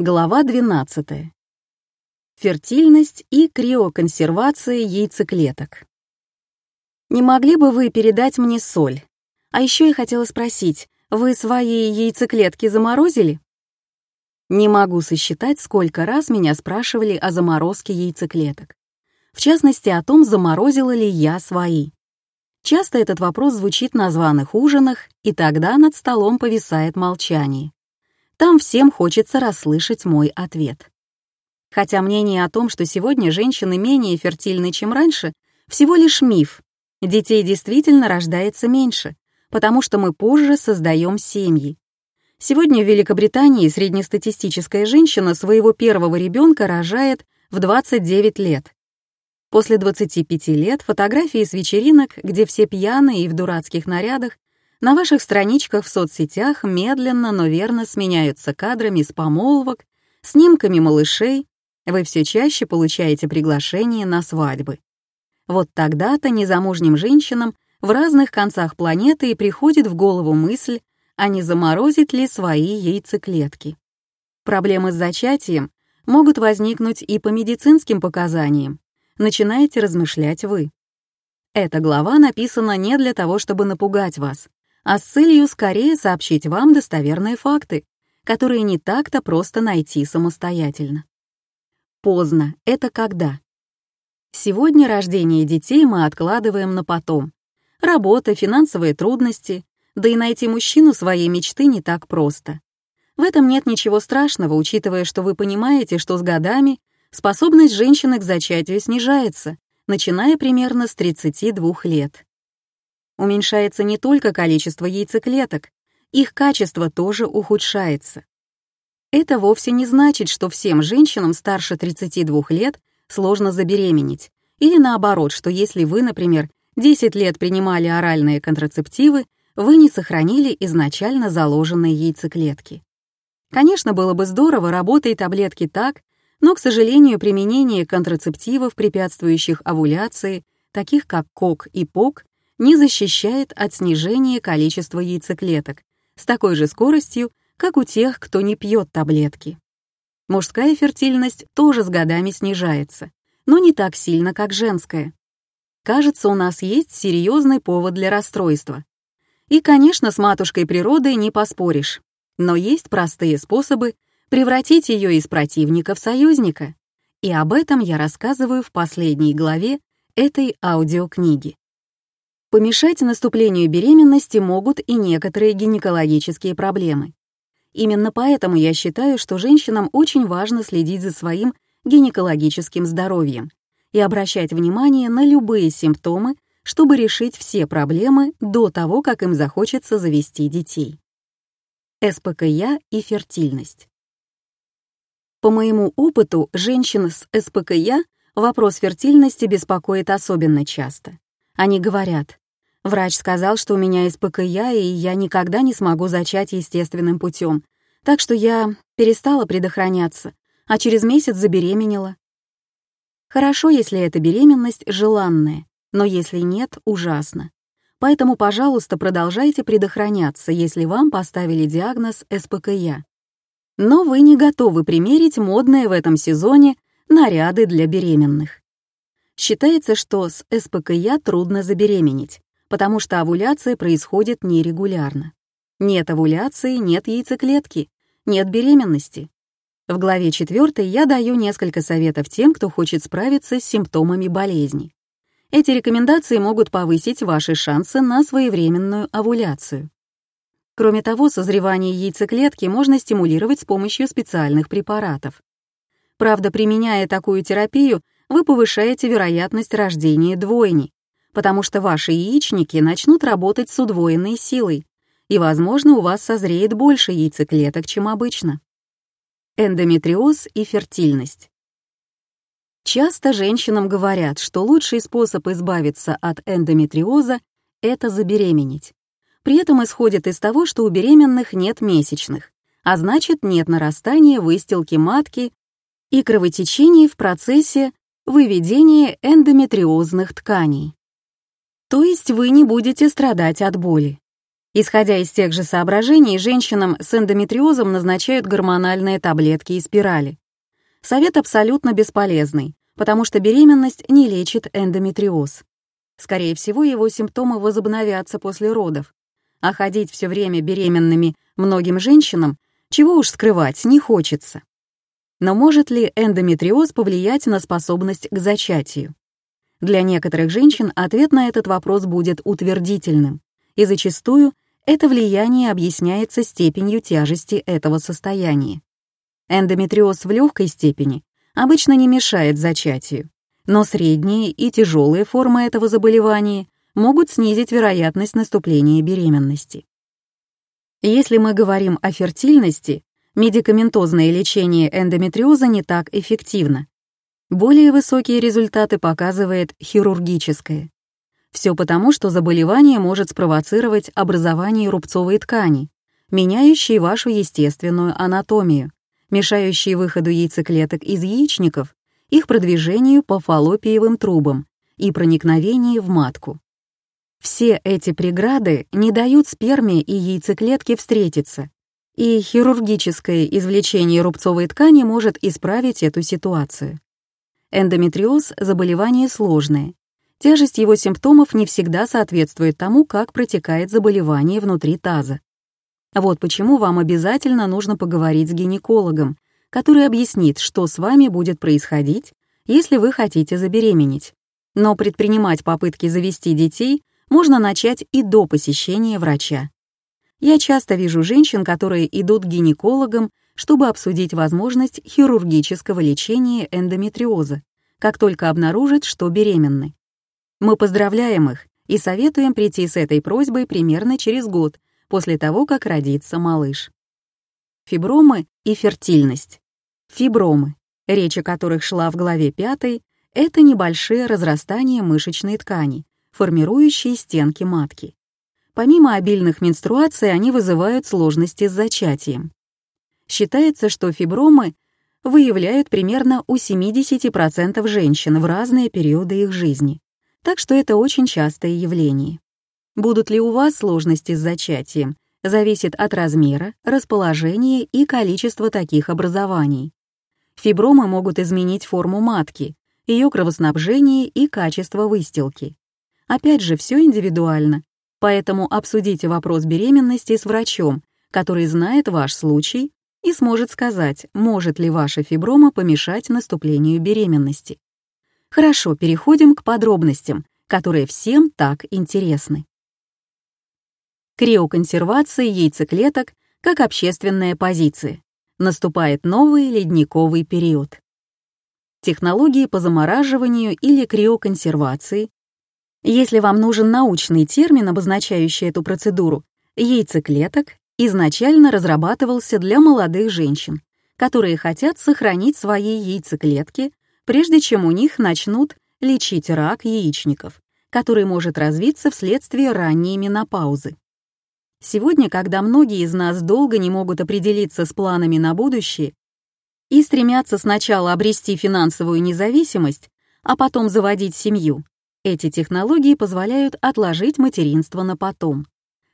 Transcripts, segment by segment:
Глава 12. Фертильность и криоконсервация яйцеклеток. Не могли бы вы передать мне соль? А еще я хотела спросить, вы свои яйцеклетки заморозили? Не могу сосчитать, сколько раз меня спрашивали о заморозке яйцеклеток. В частности, о том, заморозила ли я свои. Часто этот вопрос звучит на званых ужинах, и тогда над столом повисает молчание. Там всем хочется расслышать мой ответ. Хотя мнение о том, что сегодня женщины менее фертильны, чем раньше, всего лишь миф. Детей действительно рождается меньше, потому что мы позже создаем семьи. Сегодня в Великобритании среднестатистическая женщина своего первого ребенка рожает в 29 лет. После 25 лет фотографии с вечеринок, где все пьяные и в дурацких нарядах, на ваших страничках в соцсетях медленно, но верно сменяются кадрами с помолвок, снимками малышей, вы все чаще получаете приглашения на свадьбы. Вот тогда-то незамужним женщинам в разных концах планеты и приходит в голову мысль, а не заморозить ли свои яйцеклетки. Проблемы с зачатием могут возникнуть и по медицинским показаниям. Начинаете размышлять вы. Эта глава написана не для того, чтобы напугать вас, а с целью скорее сообщить вам достоверные факты, которые не так-то просто найти самостоятельно. Поздно — это когда? Сегодня рождение детей мы откладываем на потом. Работа, финансовые трудности, да и найти мужчину своей мечты не так просто. В этом нет ничего страшного, учитывая, что вы понимаете, что с годами способность женщины к зачатию снижается, начиная примерно с 32 лет уменьшается не только количество яйцеклеток, их качество тоже ухудшается. Это вовсе не значит, что всем женщинам старше 32 лет сложно забеременеть, или наоборот, что если вы, например, 10 лет принимали оральные контрацептивы, вы не сохранили изначально заложенные яйцеклетки. Конечно, было бы здорово, работая таблетки так, но, к сожалению, применение контрацептивов, препятствующих овуляции, таких как КОК и ПОК, не защищает от снижения количества яйцеклеток с такой же скоростью, как у тех, кто не пьет таблетки. Мужская фертильность тоже с годами снижается, но не так сильно, как женская. Кажется, у нас есть серьезный повод для расстройства. И, конечно, с матушкой природой не поспоришь, но есть простые способы превратить ее из противника в союзника. И об этом я рассказываю в последней главе этой аудиокниги. Помешать наступлению беременности могут и некоторые гинекологические проблемы. Именно поэтому я считаю, что женщинам очень важно следить за своим гинекологическим здоровьем и обращать внимание на любые симптомы, чтобы решить все проблемы до того, как им захочется завести детей. СПКЯ и фертильность. По моему опыту, женщин с СПКЯ вопрос фертильности беспокоит особенно часто. Они говорят, врач сказал, что у меня СПКЯ, и я никогда не смогу зачать естественным путем, так что я перестала предохраняться, а через месяц забеременела. Хорошо, если эта беременность желанная, но если нет, ужасно. Поэтому, пожалуйста, продолжайте предохраняться, если вам поставили диагноз СПКЯ. Но вы не готовы примерить модные в этом сезоне наряды для беременных. Считается, что с СПКЯ трудно забеременеть, потому что овуляция происходит нерегулярно. Нет овуляции, нет яйцеклетки, нет беременности. В главе 4 я даю несколько советов тем, кто хочет справиться с симптомами болезни. Эти рекомендации могут повысить ваши шансы на своевременную овуляцию. Кроме того, созревание яйцеклетки можно стимулировать с помощью специальных препаратов. Правда, применяя такую терапию, вы повышаете вероятность рождения двойни, потому что ваши яичники начнут работать с удвоенной силой, и, возможно, у вас созреет больше яйцеклеток, чем обычно. Эндометриоз и фертильность. Часто женщинам говорят, что лучший способ избавиться от эндометриоза — это забеременеть. При этом исходят из того, что у беременных нет месячных, а значит, нет нарастания выстилки матки и кровотечений в процессе выведение эндометриозных тканей. То есть вы не будете страдать от боли. Исходя из тех же соображений, женщинам с эндометриозом назначают гормональные таблетки и спирали. Совет абсолютно бесполезный, потому что беременность не лечит эндометриоз. Скорее всего, его симптомы возобновятся после родов. А ходить все время беременными многим женщинам, чего уж скрывать, не хочется. Но может ли эндометриоз повлиять на способность к зачатию? Для некоторых женщин ответ на этот вопрос будет утвердительным, и зачастую это влияние объясняется степенью тяжести этого состояния. Эндометриоз в легкой степени обычно не мешает зачатию, но средние и тяжелые формы этого заболевания могут снизить вероятность наступления беременности. Если мы говорим о фертильности, медикаментозное лечение эндометриоза не так эффективно. Более высокие результаты показывает хирургическое. Все потому, что заболевание может спровоцировать образование рубцовой ткани, меняющей вашу естественную анатомию, мешающей выходу яйцеклеток из яичников их продвижению по фаллопиевым трубам и проникновению в матку. Все эти преграды не дают сперме и яйцеклетке встретиться, и хирургическое извлечение рубцовой ткани может исправить эту ситуацию. Эндометриоз — заболевание сложное. Тяжесть его симптомов не всегда соответствует тому, как протекает заболевание внутри таза. Вот почему вам обязательно нужно поговорить с гинекологом, который объяснит, что с вами будет происходить, если вы хотите забеременеть. Но предпринимать попытки завести детей можно начать и до посещения врача. Я часто вижу женщин, которые идут к гинекологам, чтобы обсудить возможность хирургического лечения эндометриоза, как только обнаружат, что беременны. Мы поздравляем их и советуем прийти с этой просьбой примерно через год после того, как родится малыш. Фибромы и фертильность. Фибромы, речь о которых шла в главе 5, это небольшие разрастания мышечной ткани, формирующие стенки матки. Помимо обильных менструаций, они вызывают сложности с зачатием. Считается, что фибромы выявляют примерно у 70% женщин в разные периоды их жизни, так что это очень частое явление. Будут ли у вас сложности с зачатием, зависит от размера, расположения и количества таких образований. Фибромы могут изменить форму матки, ее кровоснабжение и качество выстилки. Опять же, все индивидуально, поэтому обсудите вопрос беременности с врачом, который знает ваш случай и сможет сказать, может ли ваша фиброма помешать наступлению беременности. Хорошо, переходим к подробностям, которые всем так интересны. Криоконсервация яйцеклеток как общественная позиция наступает новый ледниковый период. Технологии по замораживанию или криоконсервации. Если вам нужен научный термин, обозначающий эту процедуру, яйцеклеток изначально разрабатывался для молодых женщин, которые хотят сохранить свои яйцеклетки, прежде чем у них начнут лечить рак яичников, который может развиться вследствие ранней менопаузы. Сегодня, когда многие из нас долго не могут определиться с планами на будущее и стремятся сначала обрести финансовую независимость, а потом заводить семью, эти технологии позволяют отложить материнство на потом.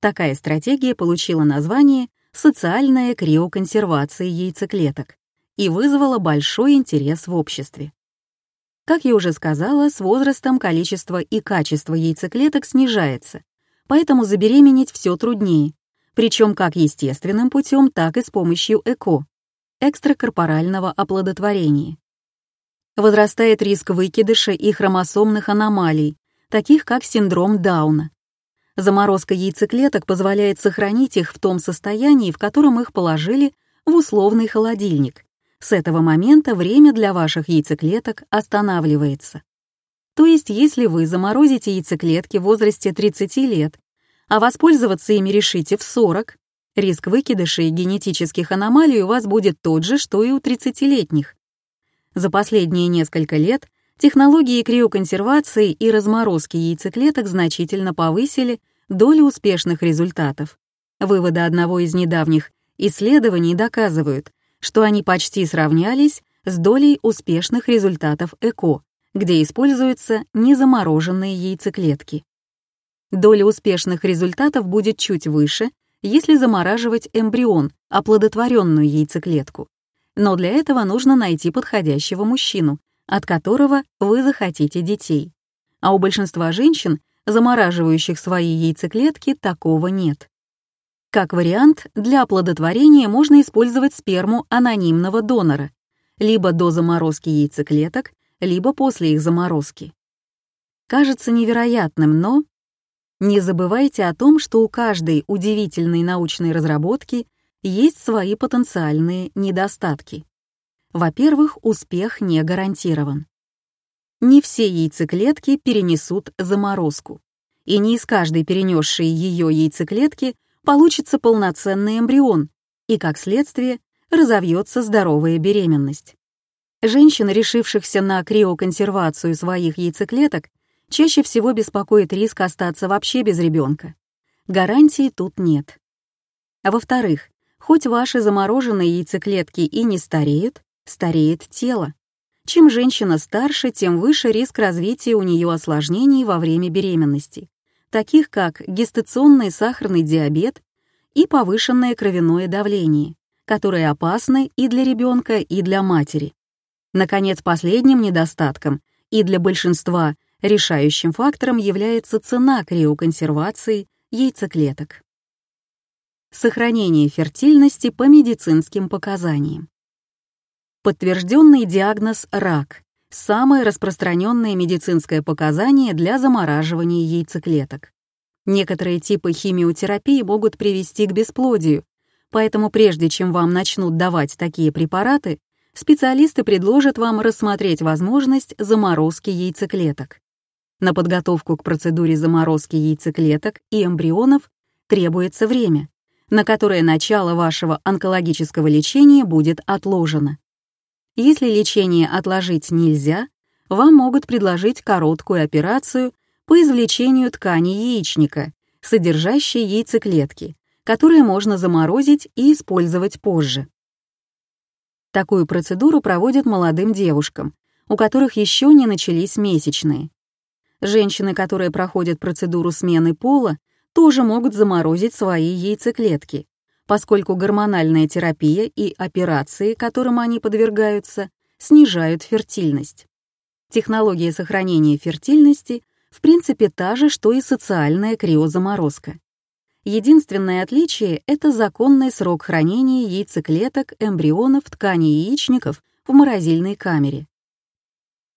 Такая стратегия получила название «социальная криоконсервация яйцеклеток» и вызвала большой интерес в обществе. Как я уже сказала, с возрастом количество и качество яйцеклеток снижается, поэтому забеременеть все труднее, причем как естественным путем, так и с помощью ЭКО — экстракорпорального оплодотворения. Возрастает риск выкидыша и хромосомных аномалий, таких как синдром Дауна. Заморозка яйцеклеток позволяет сохранить их в том состоянии, в котором их положили в условный холодильник. С этого момента время для ваших яйцеклеток останавливается. То есть, если вы заморозите яйцеклетки в возрасте 30 лет, а воспользоваться ими решите в 40, риск выкидыша и генетических аномалий у вас будет тот же, что и у 30-летних. За последние несколько лет технологии криоконсервации и разморозки яйцеклеток значительно повысили долю успешных результатов. Выводы одного из недавних исследований доказывают, что они почти сравнялись с долей успешных результатов ЭКО, где используются незамороженные яйцеклетки. Доля успешных результатов будет чуть выше, если замораживать эмбрион, оплодотворенную яйцеклетку. Но для этого нужно найти подходящего мужчину, от которого вы захотите детей. А у большинства женщин, замораживающих свои яйцеклетки, такого нет. Как вариант, для оплодотворения можно использовать сперму анонимного донора, либо до заморозки яйцеклеток, либо после их заморозки. Кажется невероятным, но не забывайте о том, что у каждой удивительной научной разработки есть свои потенциальные недостатки. Во-первых, успех не гарантирован. Не все яйцеклетки перенесут заморозку, и не из каждой перенесшей ее яйцеклетки получится полноценный эмбрион, и, как следствие, разовьется здоровая беременность. Женщин, решившихся на криоконсервацию своих яйцеклеток, чаще всего беспокоит риск остаться вообще без ребенка. Гарантий тут нет. А во-вторых, хоть ваши замороженные яйцеклетки и не стареют, стареет тело. Чем женщина старше, тем выше риск развития у нее осложнений во время беременности, таких как гестационный сахарный диабет и повышенное кровяное давление, которые опасны и для ребенка, и для матери. Наконец, последним недостатком и для большинства решающим фактором является цена криоконсервации яйцеклеток. Сохранение фертильности по медицинским показаниям. Подтвержденный диагноз «рак» — самое распространенное медицинское показание для замораживания яйцеклеток. Некоторые типы химиотерапии могут привести к бесплодию, поэтому прежде чем вам начнут давать такие препараты, специалисты предложат вам рассмотреть возможность заморозки яйцеклеток. На подготовку к процедуре заморозки яйцеклеток и эмбрионов требуется время, на которое начало вашего онкологического лечения будет отложено. Если лечение отложить нельзя, вам могут предложить короткую операцию по извлечению ткани яичника, содержащей яйцеклетки, которые можно заморозить и использовать позже. Такую процедуру проводят молодым девушкам, у которых еще не начались месячные. Женщины, которые проходят процедуру смены пола, тоже могут заморозить свои яйцеклетки, поскольку гормональная терапия и операции, которым они подвергаются, снижают фертильность. Технология сохранения фертильности в принципе та же, что и социальная криозаморозка. Единственное отличие — это законный срок хранения яйцеклеток, эмбрионов, тканей яичников в морозильной камере.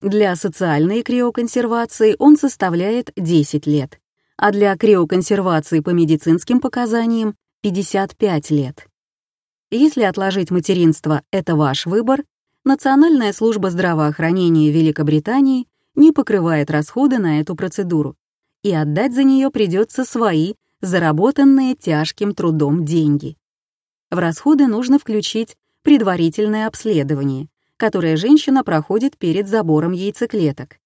Для социальной криоконсервации он составляет 10 лет, а для криоконсервации по медицинским показаниям — 55 лет. Если отложить материнство — это ваш выбор, Национальная служба здравоохранения Великобритании не покрывает расходы на эту процедуру, и отдать за нее придется свои, заработанные тяжким трудом деньги. В расходы нужно включить предварительное обследование, которое женщина проходит перед забором яйцеклеток,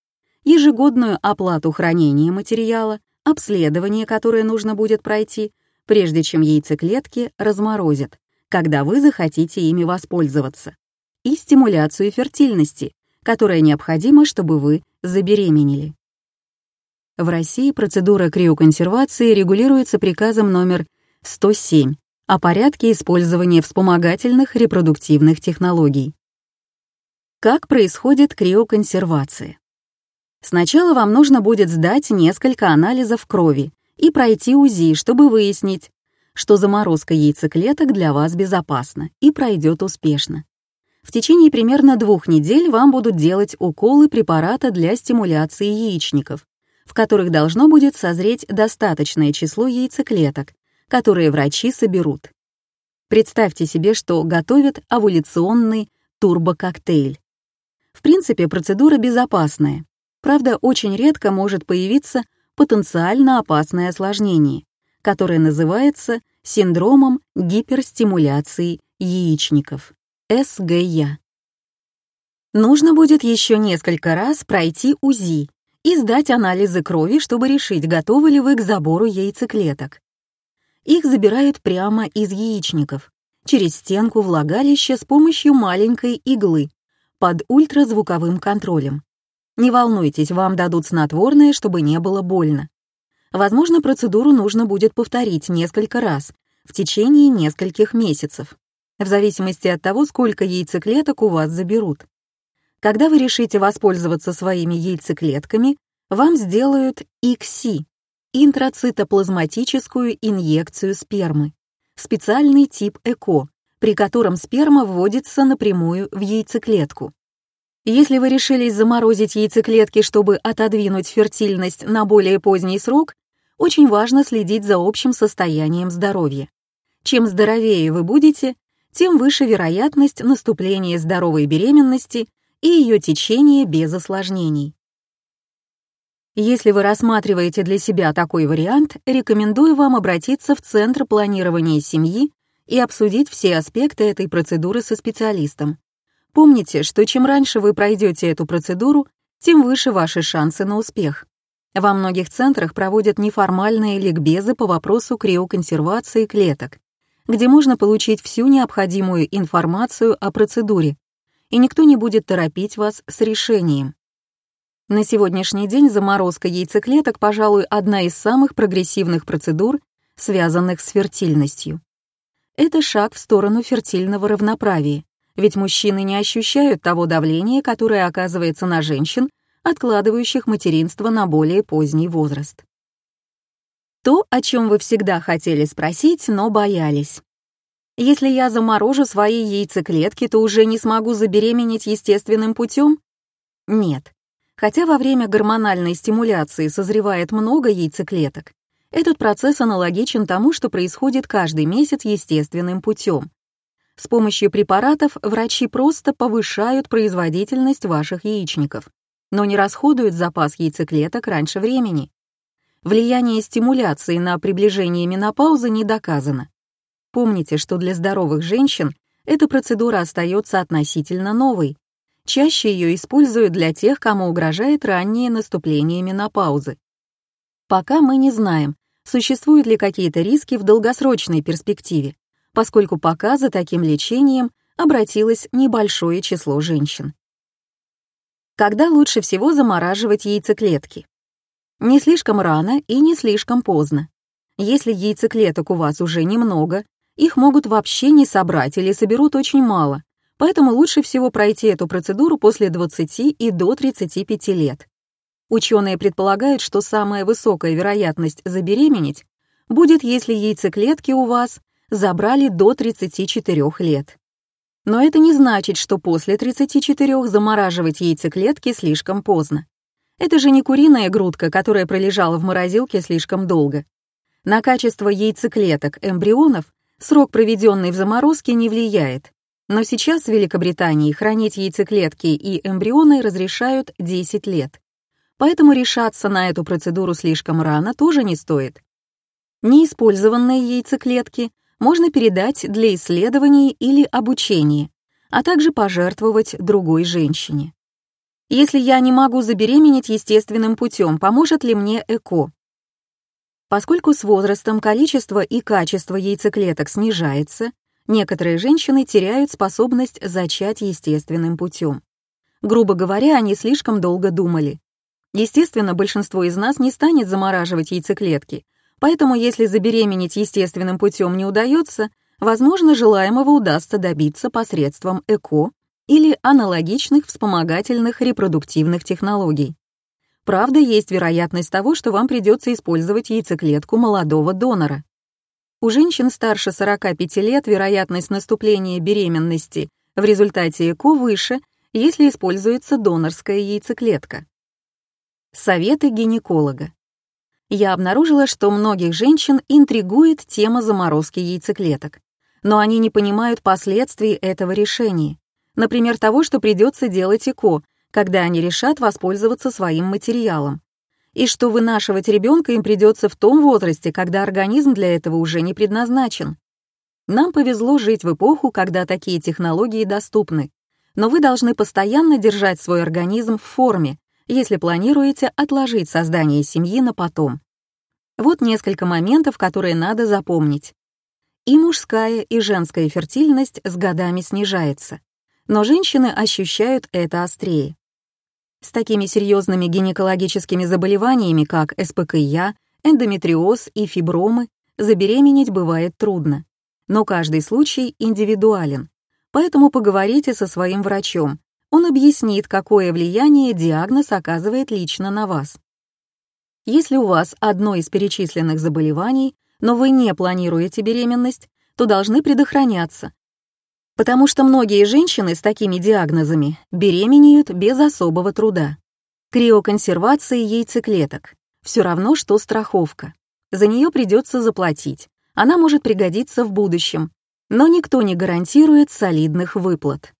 ежегодную оплату хранения материала, обследование, которое нужно будет пройти, прежде чем яйцеклетки разморозят, когда вы захотите ими воспользоваться, и стимуляцию фертильности, которая необходима, чтобы вы забеременели. В России процедура криоконсервации регулируется приказом номер 107 о порядке использования вспомогательных репродуктивных технологий. Как происходит криоконсервация? Сначала вам нужно будет сдать несколько анализов крови и пройти УЗИ, чтобы выяснить, что заморозка яйцеклеток для вас безопасна и пройдет успешно. В течение примерно двух недель вам будут делать уколы препарата для стимуляции яичников, в которых должно будет созреть достаточное число яйцеклеток, которые врачи соберут. Представьте себе, что готовят овуляционный турбококтейль. В принципе, процедура безопасная. Правда, очень редко может появиться потенциально опасное осложнение, которое называется синдромом гиперстимуляции яичников, СГЯ. Нужно будет еще несколько раз пройти УЗИ и сдать анализы крови, чтобы решить, готовы ли вы к забору яйцеклеток. Их забирают прямо из яичников, через стенку влагалища с помощью маленькой иглы, под ультразвуковым контролем. Не волнуйтесь, вам дадут снотворное, чтобы не было больно. Возможно, процедуру нужно будет повторить несколько раз в течение нескольких месяцев, в зависимости от того, сколько яйцеклеток у вас заберут. Когда вы решите воспользоваться своими яйцеклетками, вам сделают ИКСИ — интрацитоплазматическую инъекцию спермы, специальный тип ЭКО, при котором сперма вводится напрямую в яйцеклетку. Если вы решились заморозить яйцеклетки, чтобы отодвинуть фертильность на более поздний срок, очень важно следить за общим состоянием здоровья. Чем здоровее вы будете, тем выше вероятность наступления здоровой беременности и ее течения без осложнений. Если вы рассматриваете для себя такой вариант, рекомендую вам обратиться в Центр планирования семьи и обсудить все аспекты этой процедуры со специалистом. Помните, что чем раньше вы пройдете эту процедуру, тем выше ваши шансы на успех. Во многих центрах проводят неформальные ликбезы по вопросу криоконсервации клеток, где можно получить всю необходимую информацию о процедуре, и никто не будет торопить вас с решением. На сегодняшний день заморозка яйцеклеток, пожалуй, одна из самых прогрессивных процедур, связанных с фертильностью. Это шаг в сторону фертильного равноправия, ведь мужчины не ощущают того давления, которое оказывается на женщин, откладывающих материнство на более поздний возраст. То, о чем вы всегда хотели спросить, но боялись. Если я заморожу свои яйцеклетки, то уже не смогу забеременеть естественным путем? Нет. Хотя во время гормональной стимуляции созревает много яйцеклеток, этот процесс аналогичен тому, что происходит каждый месяц естественным путем. С помощью препаратов врачи просто повышают производительность ваших яичников, но не расходуют запас яйцеклеток раньше времени. Влияние стимуляции на приближение менопаузы не доказано. Помните, что для здоровых женщин эта процедура остается относительно новой. Чаще ее используют для тех, кому угрожает раннее наступление менопаузы. Пока мы не знаем, существуют ли какие-то риски в долгосрочной перспективе, поскольку пока за таким лечением обратилось небольшое число женщин. Когда лучше всего замораживать яйцеклетки? Не слишком рано и не слишком поздно. Если яйцеклеток у вас уже немного, их могут вообще не собрать или соберут очень мало, поэтому лучше всего пройти эту процедуру после 20 и до 35 лет. Ученые предполагают, что самая высокая вероятность забеременеть будет, если яйцеклетки у вас забрали до 34 лет. Но это не значит, что после 34 замораживать яйцеклетки слишком поздно. Это же не куриная грудка, которая пролежала в морозилке слишком долго. На качество яйцеклеток эмбрионов срок, проведенный в заморозке, не влияет. Но сейчас в Великобритании хранить яйцеклетки и эмбрионы разрешают 10 лет поэтому решаться на эту процедуру слишком рано тоже не стоит. Неиспользованные яйцеклетки можно передать для исследований или обучения, а также пожертвовать другой женщине. Если я не могу забеременеть естественным путем, поможет ли мне ЭКО? Поскольку с возрастом количество и качество яйцеклеток снижается, некоторые женщины теряют способность зачать естественным путем. Грубо говоря, они слишком долго думали. Естественно, большинство из нас не станет замораживать яйцеклетки, поэтому если забеременеть естественным путем не удается, возможно, желаемого удастся добиться посредством ЭКО или аналогичных вспомогательных репродуктивных технологий. Правда, есть вероятность того, что вам придется использовать яйцеклетку молодого донора. У женщин старше 45 лет вероятность наступления беременности в результате ЭКО выше, если используется донорская яйцеклетка. Советы гинеколога. Я обнаружила, что многих женщин интригует тема заморозки яйцеклеток, но они не понимают последствий этого решения, например, того, что придется делать ЭКО, когда они решат воспользоваться своим материалом, и что вынашивать ребенка им придется в том возрасте, когда организм для этого уже не предназначен. Нам повезло жить в эпоху, когда такие технологии доступны, но вы должны постоянно держать свой организм в форме, если планируете отложить создание семьи на потом. Вот несколько моментов, которые надо запомнить. И мужская, и женская фертильность с годами снижается, но женщины ощущают это острее. С такими серьезными гинекологическими заболеваниями, как СПКЯ, эндометриоз и фибромы, забеременеть бывает трудно. Но каждый случай индивидуален, поэтому поговорите со своим врачом. Он объяснит, какое влияние диагноз оказывает лично на вас. Если у вас одно из перечисленных заболеваний, но вы не планируете беременность, то должны предохраняться, потому что многие женщины с такими диагнозами беременеют без особого труда. Криоконсервация яйцеклеток — все равно, что страховка. За нее придется заплатить, она может пригодиться в будущем, но никто не гарантирует солидных выплат.